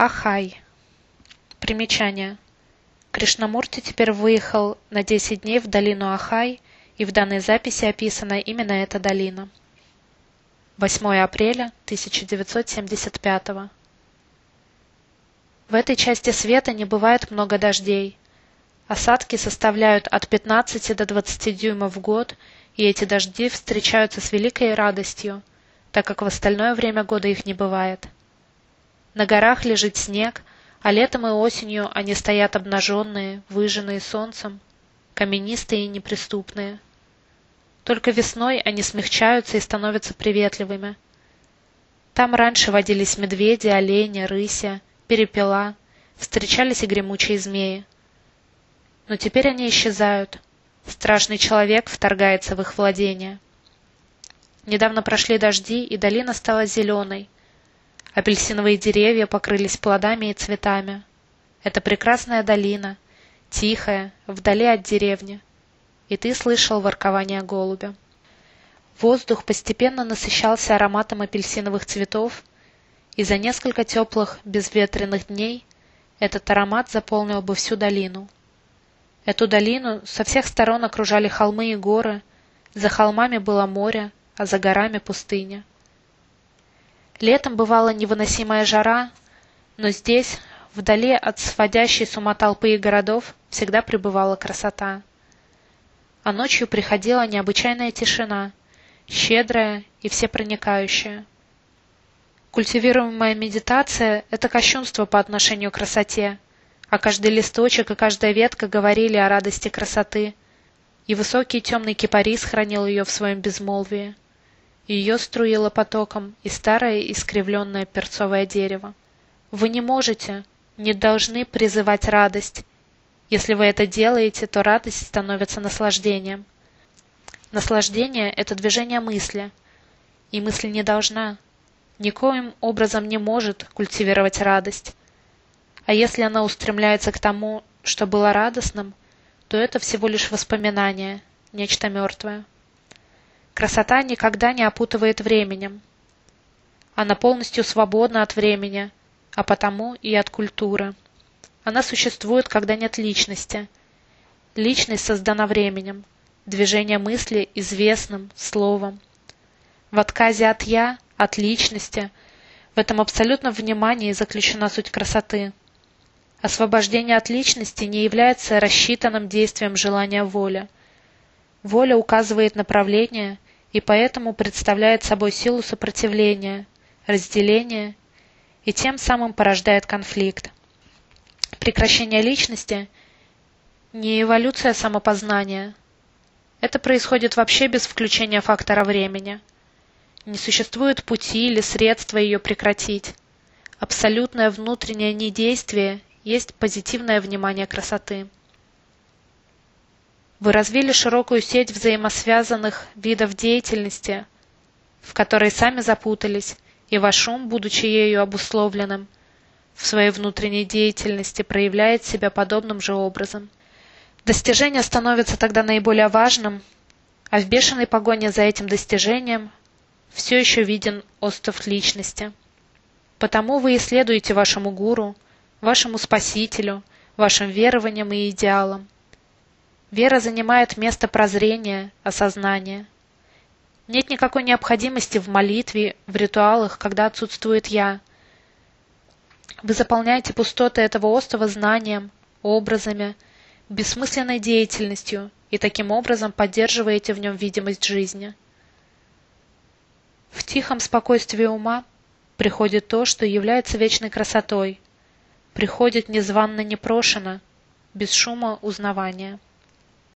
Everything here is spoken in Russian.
Ахай. Примечание. Кришнамурти теперь выехал на 10 дней в долину Ахай, и в данной записи описана именно эта долина. 8 апреля 1975 В этой части света не бывает много дождей. Осадки составляют от 15 до 20 дюймов в год, и эти дожди встречаются с великой радостью, так как в остальное время года их не бывает. На горах лежит снег, а летом и осенью они стоят обнаженные, выжженные солнцем, каменистые и неприступные. Только весной они смягчаются и становятся приветливыми. Там раньше водились медведи, олени, рыся, перепела, встречались и гремучие змеи. Но теперь они исчезают. Страшный человек вторгается в их владение. Недавно прошли дожди, и долина стала зеленой, Апельсиновые деревья покрылись плодами и цветами. Это прекрасная долина, тихая, вдали от деревни. И ты слышал воркование голубя. Воздух постепенно насыщался ароматом апельсиновых цветов, и за несколько теплых, безветренных дней этот аромат заполнил бы всю долину. Эту долину со всех сторон окружали холмы и горы, за холмами было море, а за горами пустыня. Летом бывала невыносимая жара, но здесь, вдали от сводящей с ума толпы и городов, всегда пребывала красота. А ночью приходила необычайная тишина, щедрая и всепроникающая. Культивируемая медитация — это кощунство по отношению к красоте, а каждый листочек и каждая ветка говорили о радости красоты, и высокий темный кипарис хранил ее в своем безмолвии. Ее струило потоком и старое искривленное перцовое дерево. Вы не можете, не должны призывать радость. Если вы это делаете, то радость становится наслаждением. Наслаждение — это движение мысли, и мысль не должна, никоим образом не может культивировать радость. А если она устремляется к тому, что было радостным, то это всего лишь воспоминание, нечто мертвое. Красота никогда не опутывает временем. Она полностью свободна от времени, а потому и от культуры. Она существует, когда нет личности. Личность создана временем, движение мысли известным словом. В отказе от «я», от личности, в этом абсолютном внимании заключена суть красоты. Освобождение от личности не является рассчитанным действием желания воли. Воля указывает направление и поэтому представляет собой силу сопротивления, разделения и тем самым порождает конфликт. Прекращение личности – не эволюция самопознания. Это происходит вообще без включения фактора времени. Не существует пути или средства ее прекратить. Абсолютное внутреннее недействие есть позитивное внимание красоты. Вы развили широкую сеть взаимосвязанных видов деятельности, в которой сами запутались, и ваш ум, будучи ею обусловленным, в своей внутренней деятельности проявляет себя подобным же образом. Достижение становится тогда наиболее важным, а в бешеной погоне за этим достижением все еще виден остров личности. Потому вы исследуете вашему гуру, вашему спасителю, вашим верованиям и идеалам. Вера занимает место прозрения, осознания. Нет никакой необходимости в молитве, в ритуалах, когда отсутствует «я». Вы заполняете пустоты этого острова знанием, образами, бессмысленной деятельностью и таким образом поддерживаете в нем видимость жизни. В тихом спокойствии ума приходит то, что является вечной красотой, приходит незванно непрошено, без шума узнавания.